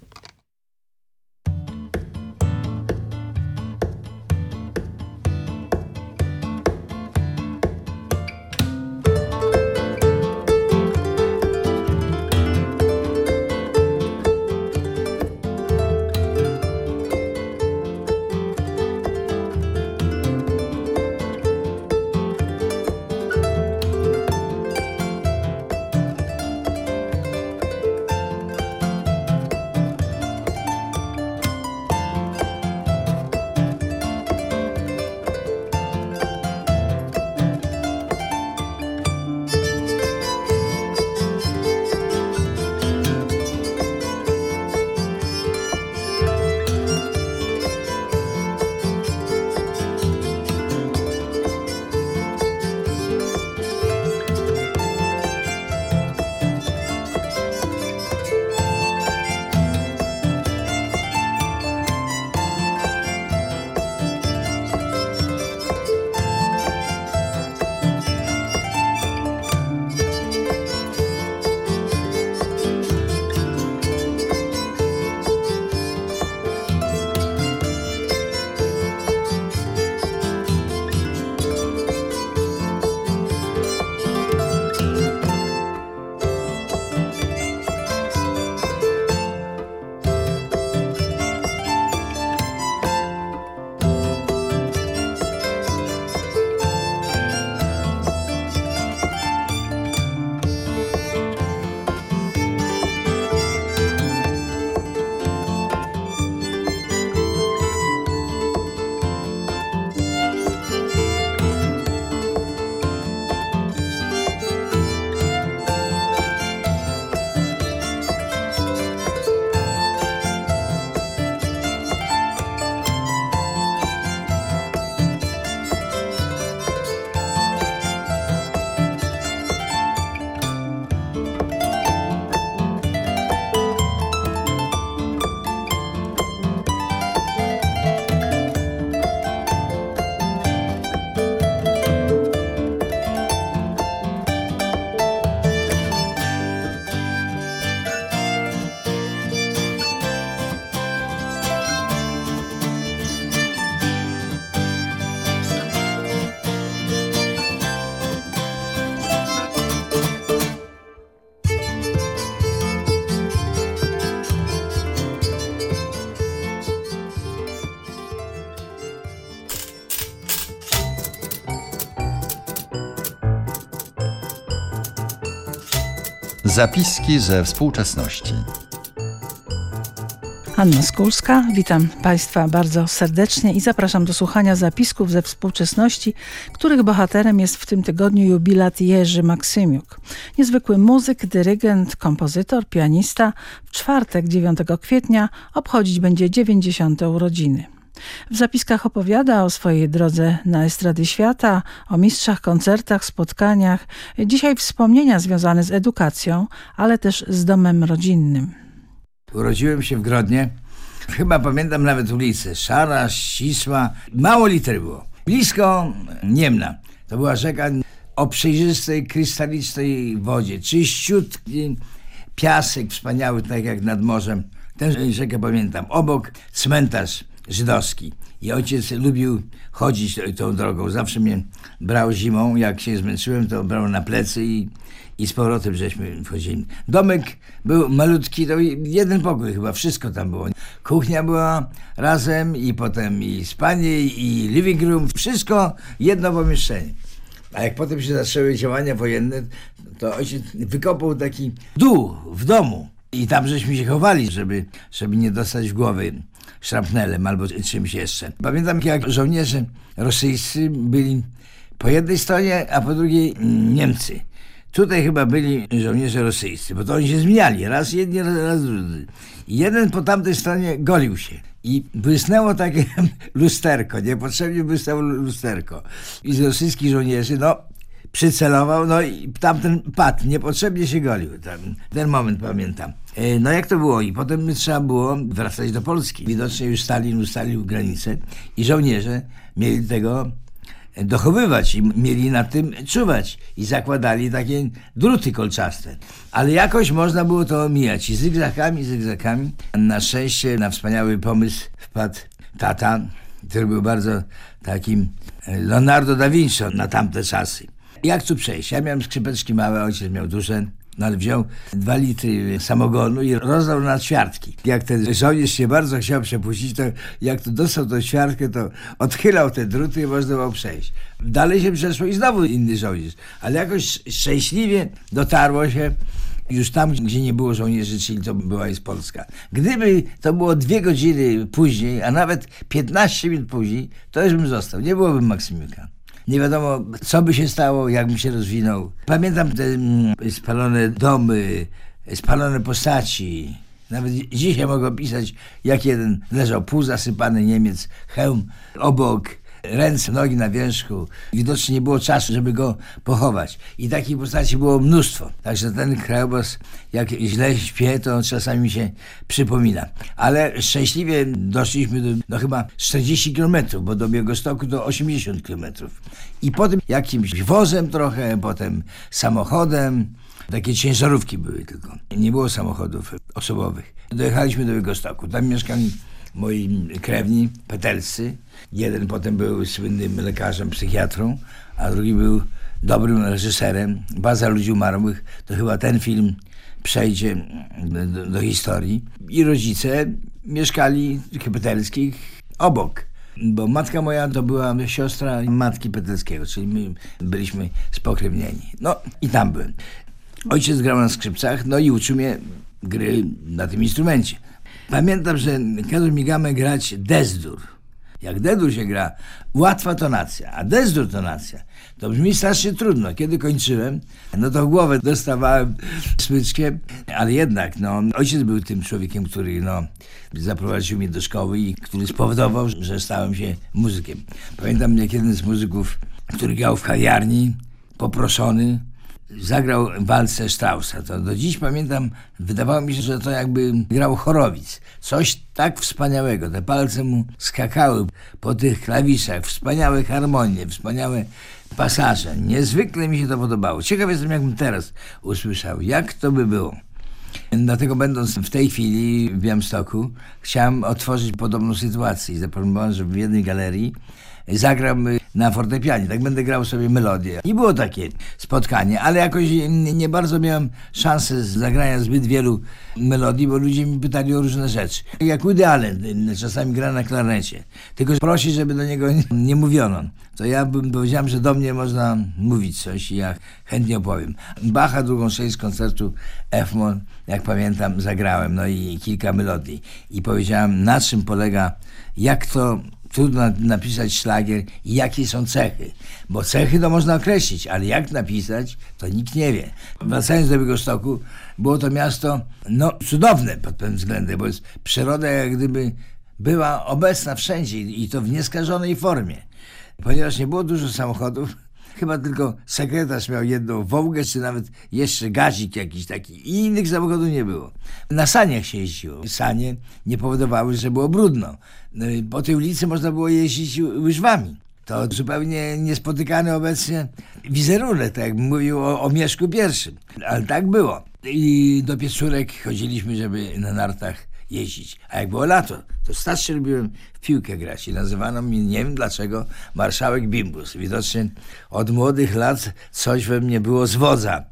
Zapiski ze współczesności. Anna Skulska, witam Państwa bardzo serdecznie i zapraszam do słuchania zapisków ze współczesności, których bohaterem jest w tym tygodniu jubilat Jerzy Maksymiuk. Niezwykły muzyk, dyrygent, kompozytor, pianista w czwartek 9 kwietnia obchodzić będzie 90. urodziny. W zapiskach opowiada o swojej drodze na estrady świata, o mistrzach, koncertach, spotkaniach. Dzisiaj wspomnienia związane z edukacją, ale też z domem rodzinnym. Urodziłem się w Grodnie. Chyba pamiętam nawet ulicę. Szara, ścisła. Mało liter było. Blisko Niemna. To była rzeka o przejrzystej, krystalicznej wodzie. Czyściutki piasek wspaniały, tak jak nad morzem. Tę rzekę pamiętam. Obok cmentarz żydowski. I ojciec lubił chodzić tą drogą. Zawsze mnie brał zimą. Jak się zmęczyłem, to brał na plecy i i z powrotem żeśmy wchodzili. Domek był malutki, to jeden pokój chyba, wszystko tam było. Kuchnia była razem i potem i spanie i living room, wszystko jedno pomieszczenie. A jak potem się zaczęły działania wojenne, to ojciec wykopał taki dół w domu. I tam żeśmy się chowali, żeby, żeby nie dostać w głowy szrapnelem albo czymś jeszcze. Pamiętam, jak żołnierze rosyjscy byli po jednej stronie, a po drugiej Niemcy. Tutaj chyba byli żołnierze rosyjscy, bo to oni się zmieniali, raz jedni, raz drudzy. Jeden po tamtej stronie golił się. I błysnęło takie lusterko, niepotrzebnie błysnęło lusterko. I z rosyjskich żołnierzy, no, przycelował, no i tamten padł, niepotrzebnie się golił. Ten, ten moment pamiętam. E, no jak to było? I potem trzeba było wracać do Polski. Widocznie już Stalin ustalił granicę i żołnierze mieli tego dochowywać i mieli na tym czuwać i zakładali takie druty kolczaste. Ale jakoś można było to omijać i zygzakami, zygzakami. Na szczęście na wspaniały pomysł wpadł tata, który był bardzo takim e, Leonardo da Vinci na tamte czasy. Jak tu przejść? Ja miałem skrzypeczki małe, ojciec miał duże. No ale wziął dwa litry samogonu i rozdał na ćwiartki. Jak ten żołnierz się bardzo chciał przepuścić, to jak tu dostał tą ćwiartkę, to odchylał te druty i można było przejść. Dalej się przeszło i znowu inny żołnierz. Ale jakoś szczęśliwie dotarło się już tam, gdzie nie było żołnierzy, czyli to była jest Polska. Gdyby to było dwie godziny później, a nawet 15 minut później, to już bym został. Nie byłoby Maksymiuka. Nie wiadomo, co by się stało, jak bym się rozwinął. Pamiętam te mm, spalone domy, spalone postaci. Nawet dzisiaj mogę pisać, jak jeden leżał pół zasypany Niemiec, hełm obok, ręce, nogi na wierzchu. Widocznie nie było czasu, żeby go pochować. I takich postaci było mnóstwo. Także ten krajobraz, jak źle śpię, to czasami mi się przypomina. Ale szczęśliwie doszliśmy do, do chyba 40 kilometrów, bo do Białegostoku to 80 kilometrów. I potem jakimś wozem trochę, potem samochodem. Takie ciężarówki były tylko. Nie było samochodów osobowych. Dojechaliśmy do Białegostoku. Tam mieszkali moi krewni, petelscy. Jeden potem był słynnym lekarzem, psychiatrą, a drugi był dobrym reżyserem. Baza ludzi umarłych to chyba ten film przejdzie do, do historii. I rodzice mieszkali petelskich obok. Bo matka moja to była siostra matki Petelskiego, czyli my byliśmy spokrewnieni. No i tam byłem. Ojciec grał na skrzypcach, no i uczył mnie gry na tym instrumencie. Pamiętam, że kazał mi gamę grać desdur. Jak dedur się gra, łatwa tonacja, a desdur tonacja, to brzmi strasznie trudno. Kiedy kończyłem, no to głowę dostawałem smyczkiem, ale jednak, no, ojciec był tym człowiekiem, który, no, zaprowadził mnie do szkoły i który spowodował, że stałem się muzykiem. Pamiętam, jak jeden z muzyków, który grał w kawiarni, poproszony, zagrał walce Straussa. To do dziś pamiętam, wydawało mi się, że to jakby grał chorowic. Coś tak wspaniałego. Te palce mu skakały po tych klawiszach. Wspaniałe harmonie, wspaniałe pasaże. Niezwykle mi się to podobało. Ciekaw jestem, jakbym teraz usłyszał. Jak to by było? Dlatego będąc w tej chwili w Białymstoku, chciałem otworzyć podobną sytuację. Zaproponowałem, że w jednej galerii zagram na fortepianie, tak będę grał sobie melodię. I było takie spotkanie, ale jakoś nie bardzo miałem szansy zagrania zbyt wielu melodii, bo ludzie mi pytali o różne rzeczy. Jak Woody Allen czasami gra na klarnecie, tylko prosi, żeby do niego nie mówiono. To ja bym powiedziałem, że do mnie można mówić coś i ja chętnie opowiem. Bacha drugą część koncertu F-moll, jak pamiętam, zagrałem, no i kilka melodii. I powiedziałem, na czym polega, jak to trudno napisać szlagier jakie są cechy. Bo cechy to można określić, ale jak napisać, to nikt nie wie. Wracając do Białegostoku, było to miasto no, cudowne pod pewnym względem, bo jest przyroda jak gdyby była obecna wszędzie i to w nieskażonej formie. Ponieważ nie było dużo samochodów, chyba tylko sekretarz miał jedną Wołgę, czy nawet jeszcze gazik jakiś taki i innych samochodów nie było. Na saniach się jeździło. Sanie nie powodowały, że było brudno. No po tej ulicy można było jeździć łyżwami. To zupełnie niespotykany obecnie wizerunek, tak jak mówił o, o Mieszku pierwszym. Ale tak było. I do Pieczurek chodziliśmy, żeby na nartach jeździć. A jak było lato, to starszy lubiłem w piłkę grać i nazywano mnie, nie wiem dlaczego, marszałek Bimbus. Widocznie od młodych lat coś we mnie było z wodza.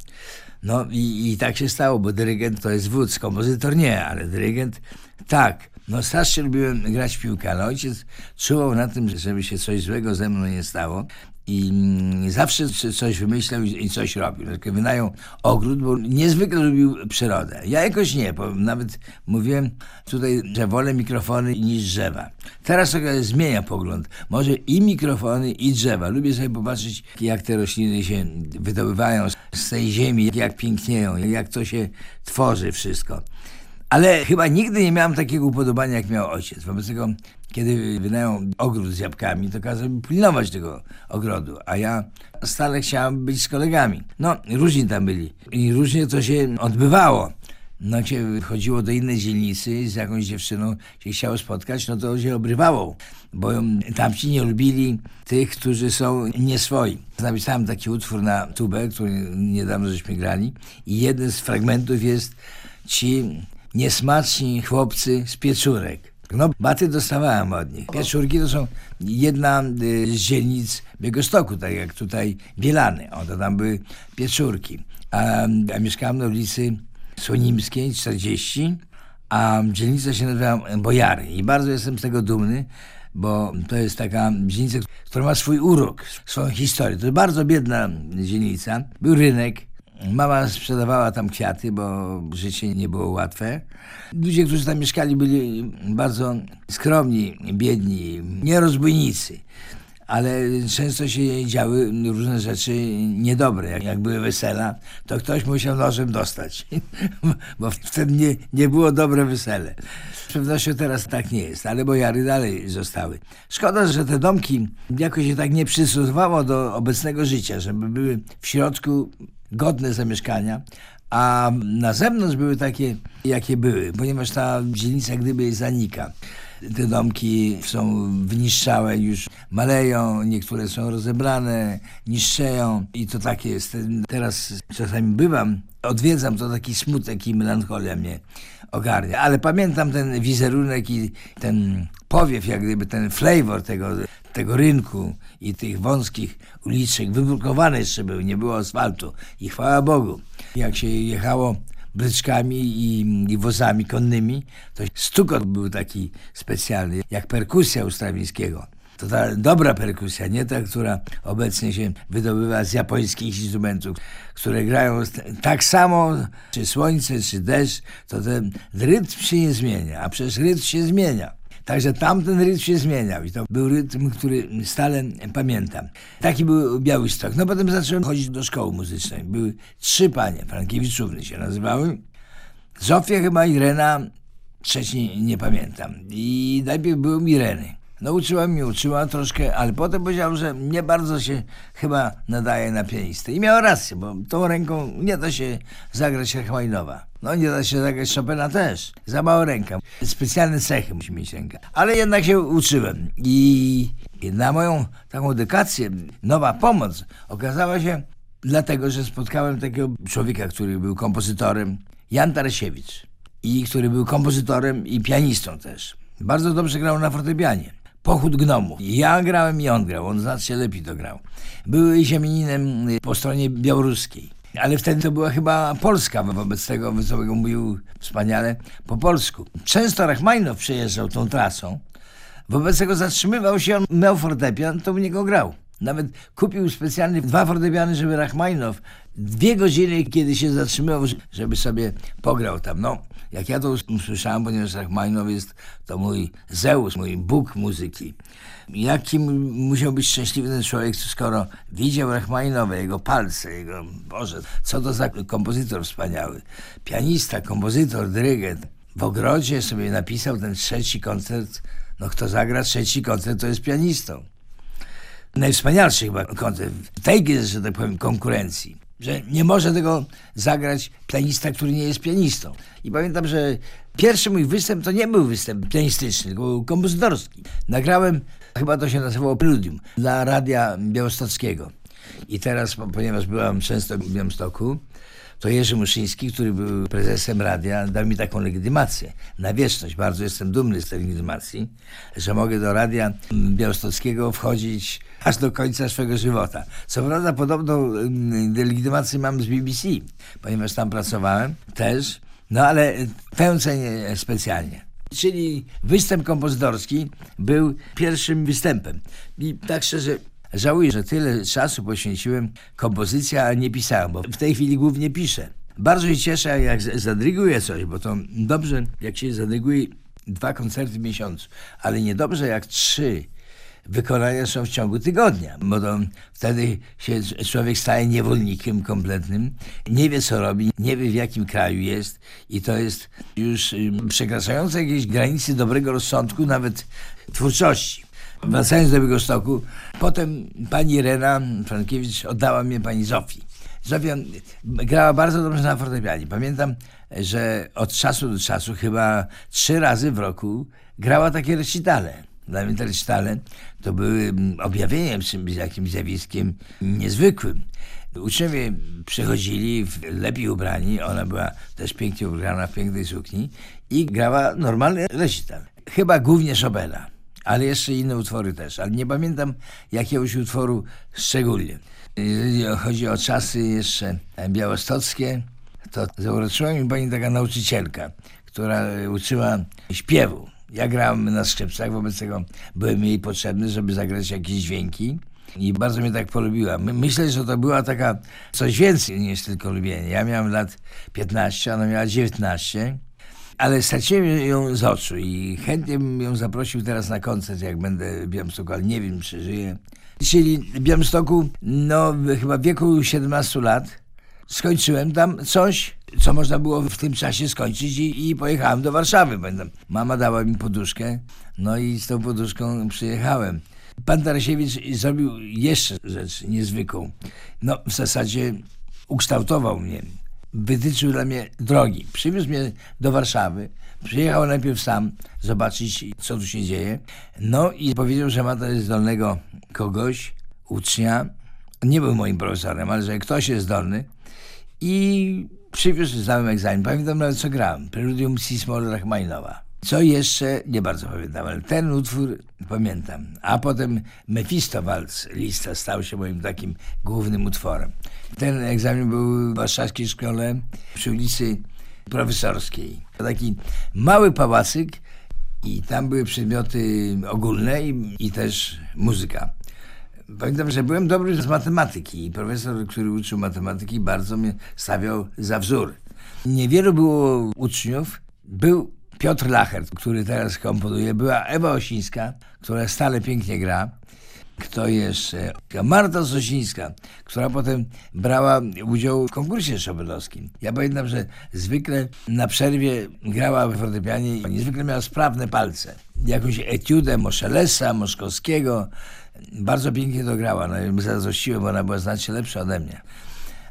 No i, i tak się stało, bo dyrygent to jest wódz, kompozytor nie, ale dyrygent tak. No starszy lubiłem grać w piłkę, ale ojciec czuwał na tym, żeby się coś złego ze mną nie stało i mm, zawsze coś wymyślał i coś robił. Wynajął ogród, bo niezwykle lubił przyrodę. Ja jakoś nie, bo nawet mówiłem tutaj, że wolę mikrofony niż drzewa. Teraz trochę zmienia pogląd. Może i mikrofony, i drzewa. Lubię sobie popatrzeć, jak te rośliny się wydobywają z tej ziemi, jak pięknieją, jak to się tworzy wszystko. Ale chyba nigdy nie miałem takiego upodobania, jak miał ojciec. Wobec tego, kiedy wynajął ogród z jabłkami, to kazał mi pilnować tego ogrodu, a ja stale chciałem być z kolegami. No, różni tam byli i różnie to się odbywało. No, się chodziło do innej dzielnicy z jakąś dziewczyną, się chciało spotkać, no to się obrywało, bo tamci nie lubili tych, którzy są nieswoi. Napisałem taki utwór na tubę, który niedawno żeśmy grali i jeden z fragmentów jest ci niesmaczni chłopcy z pieczurek. No, baty dostawałem od nich. Pieczurki to są jedna y, z dzielnic Białegostoku, tak jak tutaj Bielany. O, to tam były pieczurki. A, a mieszkałem na ulicy Słonimskiej 40, a dzielnica się nazywa Bojary. I bardzo jestem z tego dumny, bo to jest taka dzielnica, która ma swój urok, swoją historię. To jest bardzo biedna dzielnica. Był rynek, Mama sprzedawała tam kwiaty, bo życie nie było łatwe. Ludzie, którzy tam mieszkali, byli bardzo skromni, biedni, nie rozbójnicy. Ale często się działy różne rzeczy niedobre. Jak były wesela, to ktoś musiał nożem dostać, bo wtedy nie, nie było dobre wesele. Z pewnością teraz tak nie jest, ale bojary dalej zostały. Szkoda, że te domki jakoś się tak nie przystosowało do obecnego życia, żeby były w środku godne zamieszkania, a na zewnątrz były takie, jakie były, ponieważ ta dzielnica gdyby zanika. Te domki są wyniszczałe, już maleją, niektóre są rozebrane, niszczeją i to takie jest. Teraz czasami bywam, odwiedzam, to taki smutek i melancholia mnie ogarnia. Ale pamiętam ten wizerunek i ten powiew, jak gdyby ten flavor tego, tego rynku i tych wąskich uliczek. Wybrukowane jeszcze były, nie było asfaltu. I chwała Bogu. Jak się jechało bryczkami i, i wozami konnymi, to stukot był taki specjalny, jak perkusja u Strawińskiego. To ta dobra perkusja, nie ta, która obecnie się wydobywa z japońskich instrumentów, które grają tak samo, czy słońce, czy deszcz, to ten rytm się nie zmienia, a przecież rytm się zmienia. Także tamten rytm się zmieniał i to był rytm, który stale pamiętam. Taki był Białystok. No potem zacząłem chodzić do szkoły muzycznej. Były trzy panie, Frankiewiczówny się nazywały. Zofia chyba Irena, trzeci nie pamiętam. I najpierw były Ireny. No uczyła mnie, uczyła troszkę, ale potem powiedział, że nie bardzo się chyba nadaje na pianistę. I miała rację, bo tą ręką nie da się zagrać Rachmaninowa. No nie da się zagrać Chopina też. Za mała ręka. Specjalne cechy musi mieć ręka. Ale jednak się uczyłem. I, I na moją taką edukację, nowa pomoc okazała się dlatego, że spotkałem takiego człowieka, który był kompozytorem, Jan Tarasiewicz. I który był kompozytorem i pianistą też. Bardzo dobrze grał na fortepianie Pochód gnomów. Ja grałem i on grał, on znacznie lepiej to grał. Były ziemianinem po stronie białoruskiej. Ale wtedy to była chyba Polska, wobec tego Wesołego mówił wspaniale po polsku. Często Rachmaninow przejeżdżał tą trasą, wobec tego zatrzymywał się, on miał fortepian, to u niego grał. Nawet kupił specjalnie dwa fortepiany, żeby Rachmaninow dwie godziny, kiedy się zatrzymywał, żeby sobie pograł tam. No, jak ja to usłyszałem, ponieważ Rachmaninow jest to mój Zeus, mój Bóg muzyki. Jakim musiał być szczęśliwy ten człowiek, skoro widział Rachmaninowa, jego palce, jego, Boże, co to za kompozytor wspaniały. Pianista, kompozytor, dyrygent. W ogrodzie sobie napisał ten trzeci koncert. No kto zagra trzeci koncert, to jest pianistą. Najwspanialszy chyba koncert w tej, że tak powiem, konkurencji że nie może tego zagrać pianista, który nie jest pianistą. I pamiętam, że pierwszy mój występ to nie był występ pianistyczny, tylko był kompozytorski. Nagrałem, chyba to się nazywało Preludium, dla Radia Białostockiego. I teraz, ponieważ byłam często w Białymstoku, to Jerzy Muszyński, który był prezesem radia, dał mi taką legitymację na wieczność. Bardzo jestem dumny z tej legitymacji, że mogę do radia białostockiego wchodzić aż do końca swojego żywota. Co prawda podobną legitymację mam z BBC, ponieważ tam pracowałem też, no ale cenię specjalnie. Czyli występ kompozytorski był pierwszym występem. I tak szczerze Żałuję, że tyle czasu poświęciłem kompozycji, a nie pisałem, bo w tej chwili głównie piszę. Bardzo się cieszę, jak zadryguję coś, bo to dobrze, jak się zadryguje dwa koncerty w miesiącu, ale niedobrze jak trzy wykonania są w ciągu tygodnia, bo to wtedy się człowiek staje niewolnikiem kompletnym, nie wie co robi, nie wie w jakim kraju jest i to jest już przekraczające jakieś granice dobrego rozsądku, nawet twórczości. Wracając do Białegostoku, potem pani Rena Frankiewicz oddała mnie pani Zofii. Zofia grała bardzo dobrze na fortepianie. Pamiętam, że od czasu do czasu, chyba trzy razy w roku, grała takie recitale. Dla mnie to były objawieniem czymś, jakimś zjawiskiem niezwykłym. Uczniowie przychodzili lepiej ubrani, ona była też pięknie ubrana w pięknej sukni i grała normalny recital. Chyba głównie Chopina ale jeszcze inne utwory też, ale nie pamiętam jakiegoś utworu szczególnie. Jeżeli chodzi o czasy jeszcze białostockie, to zauroczyła mi pani taka nauczycielka, która uczyła śpiewu. Ja grałem na skrzypcach, wobec tego byłem jej potrzebny, żeby zagrać jakieś dźwięki. I bardzo mnie tak polubiła. Myślę, że to była taka coś więcej niż tylko lubienie. Ja miałem lat 15, ona miała 19 ale straciłem ją z oczu i chętnie bym ją zaprosił teraz na koncert, jak będę w Białymstoku, ale nie wiem, czy żyję. Czyli w Białymstoku, no chyba w wieku 17 lat, skończyłem tam coś, co można było w tym czasie skończyć i, i pojechałem do Warszawy. Mama dała mi poduszkę, no i z tą poduszką przyjechałem. Pan Tarasiewicz zrobił jeszcze rzecz niezwykłą. No w zasadzie ukształtował mnie wytyczył dla mnie drogi. Przywiózł mnie do Warszawy. Przyjechał najpierw sam zobaczyć, co tu się dzieje. No i powiedział, że ma tutaj zdolnego kogoś, ucznia. Nie był moim profesorem, ale że ktoś jest zdolny. I przywiózł, zdałem egzamin. Pamiętam nawet, co grałem. Preludium Sismol Rachmaninowa. Co jeszcze, nie bardzo pamiętam, ale ten utwór pamiętam. A potem Mefistowalc lista stał się moim takim głównym utworem. Ten egzamin był w warszawskiej szkole przy ulicy Profesorskiej. Taki mały pałacyk i tam były przedmioty ogólne i, i też muzyka. Pamiętam, że byłem dobry z matematyki i profesor, który uczył matematyki, bardzo mnie stawiał za wzór. Niewielu było uczniów. Był Piotr Lacher, który teraz komponuje, była Ewa Osińska, która stale pięknie gra. Kto jeszcze? Marta Sosińska, która potem brała udział w konkursie szopelowskim. Ja pamiętam, że zwykle na przerwie grała w fortepianie i niezwykle miała sprawne palce. Jakąś etiudę Moszelesa, Moszkowskiego. Bardzo pięknie to grała. No i zazdrościłem, bo ona była znacznie lepsza ode mnie.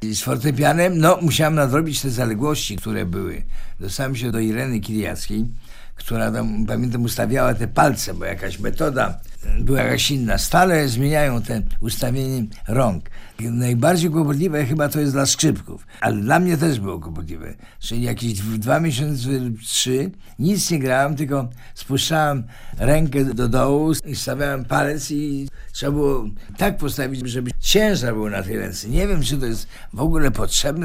Z fortepianem, no, musiałem nadrobić te zaległości, które były. Dostałem się do Ireny Kiliackiej, która tam, pamiętam, ustawiała te palce, bo jakaś metoda była jakaś inna. Stale zmieniają te ustawienie rąk. Najbardziej kłopotliwe chyba to jest dla skrzypków, ale dla mnie też było kłopotliwe. Czyli jakieś dwa miesiące, trzy, nic nie grałem, tylko spuszczałem rękę do dołu i stawiałem palec i trzeba było tak postawić, żeby ciężar był na tej ręce. Nie wiem, czy to jest w ogóle potrzebne,